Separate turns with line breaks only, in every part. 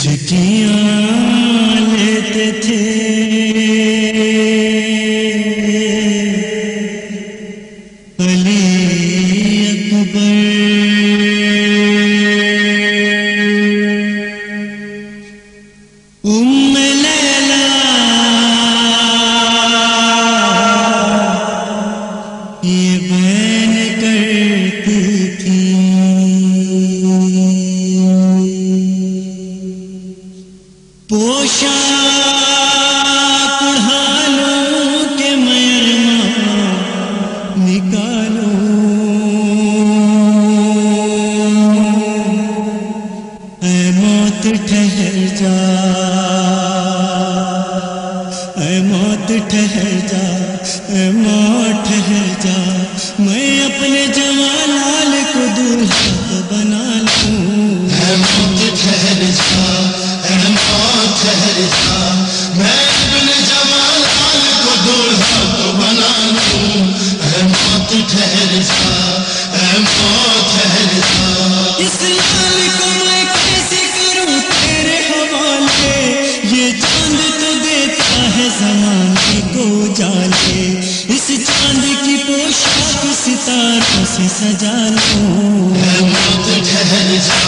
چٹیاں پوشا کڑھالوں کے مرما نکالو۔ اے موت ٹھہر جا۔ اے موت ٹھہر جا۔ اے موت ٹھہر جا۔ میں اپنے جمالال سجا لوں
موت ٹھہر جا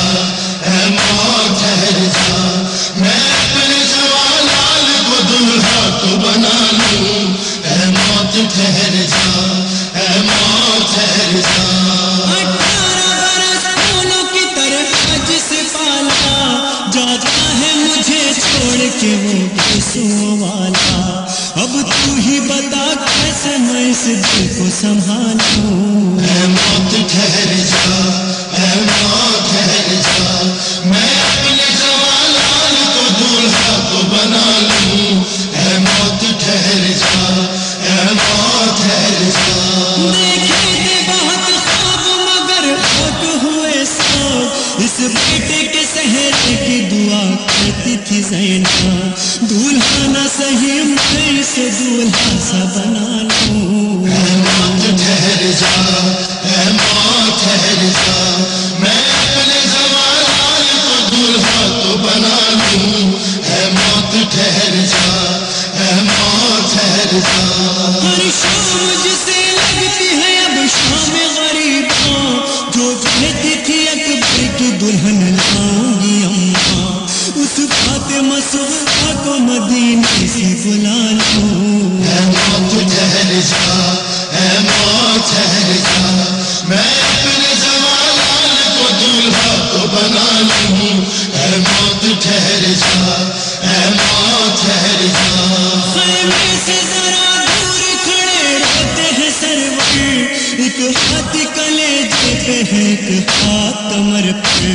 موت ٹھہر جا میں اپنے کو دولہا تو بنا لوں اے موت ٹھہر جا اے موت ٹھہر جا
اٹھارہ برس کی طرح جسے پالا جاتا ہے مجھے چھوڑ کے وہ کسوں والا اب تو ہی بتا کیسے میں اس دل کو سنبھالوں؟ بیٹے کے سہرے کی دعا کرتی تھی زینا دولہا نہ صحیح میں اسے دولہا سا بنا لوں۔
اے موت ٹھہر جا اے موت ٹھہر جا۔ میں اپنے جوالان کو دولہا تو بنا لوں۔ اے موت ٹھہر جا اے موت ٹھہر جا۔
فلاں ہاتھ کلیجے پہ ایک ہاتھ کمر پہ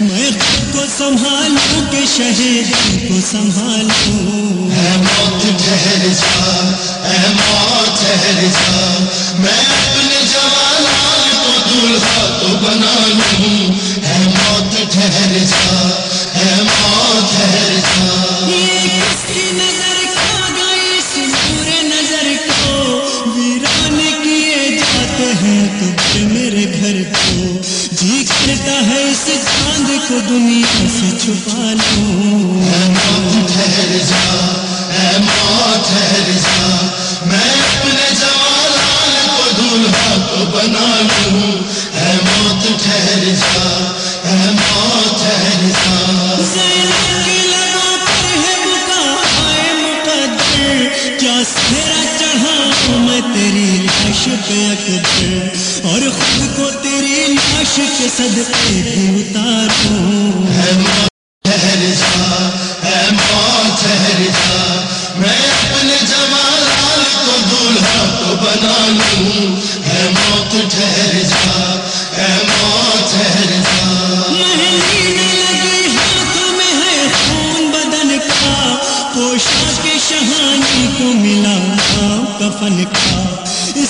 میں خود کو سنبھالوں کہ شہید کو سنبھالوں۔
اے موت ٹھہر جا، اے موت ٹھہر جا، میں اپنے جوالان کو دولہا تو بنا لوں۔ اے موت ٹھہر جا۔
ہیں میرے گھر کو۔ جی کرتا ہے اس چاند کو دنیا سے چھپا لوں۔
اے موت ٹھہر جا، اے موت ٹھہر
پہ اکبر اور خود کو تیری لاش کے صدقے بھی اتاروں۔
اے موت ٹھہر جا اے موت ٹھہر جا۔ میں اپنے جوالان کو دولہا تو بنا لوں۔ اے موت ٹھہر جا اے موت ٹھہر جا۔
ہے خون بدن پوشاک شہانی کو ملا کفن کا۔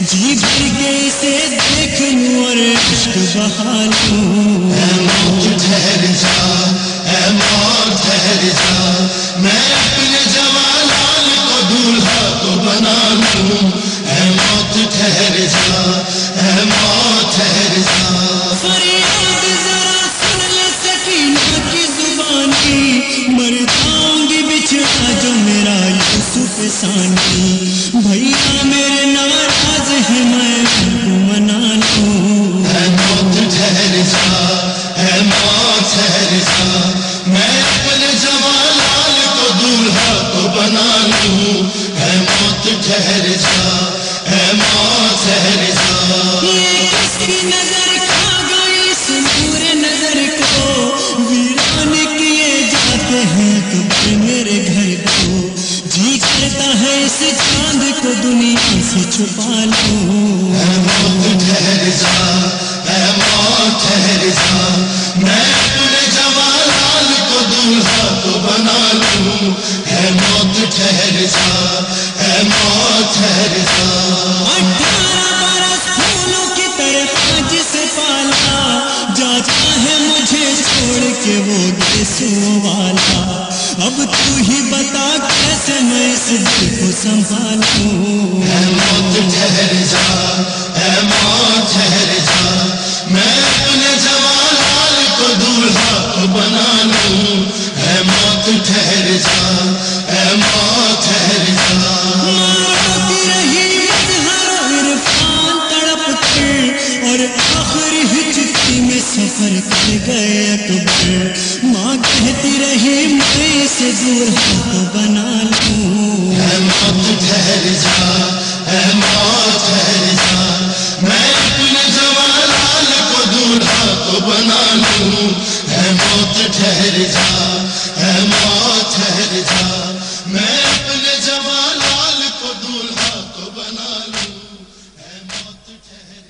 جی بھر کے اسے دیکھ لوں اور عشق بہا لوں۔
اے موت ٹھہر جا، اے موت ٹھہر جا۔ میں اپنے جوالان کو دولہا تو بنا لوں۔ اے موت ٹھہر جا، اے موت ٹھہر جا۔
فریاد ذرا سن لے سکینہ کی زبانی۔ مر جاؤں گی بچھڑا جو میرا یوسف ثانی۔ بھیا کو۔ دنیا سے چھپا لوں۔
ٹھہر جا اے موت ٹھہر جا۔ میں اپنے جوالان کو دولہا تو بنا لوں۔ اے موت ٹھہر جا اے موت ٹھہر جا
اٹھارہ برس پھولوں کی طرح جسے پالا۔ جاتا ہے مجھے چھوڑ کے وہ گیسوں والا۔ اب تو ہی بتا کیسے میں اس دل کو سنبھالوں۔
موت موت میں اپنے جوالان کو دولہا تو بنا لوں۔ اے موت ٹھہر جا ماں
کہتی رہے میں اسے دور ہاتھ بنا لوں۔ اے موت ٹھہر جا، اے موت ٹھہر جا۔ میں اپنے جوالال کو دور ہاتھ بنا لوں۔
اے موت ٹھہر جا، اے موت ٹھہر جا۔ میں اپنے جوالال کو دور ہاتھ بنا لوں۔ اے موت ٹھہر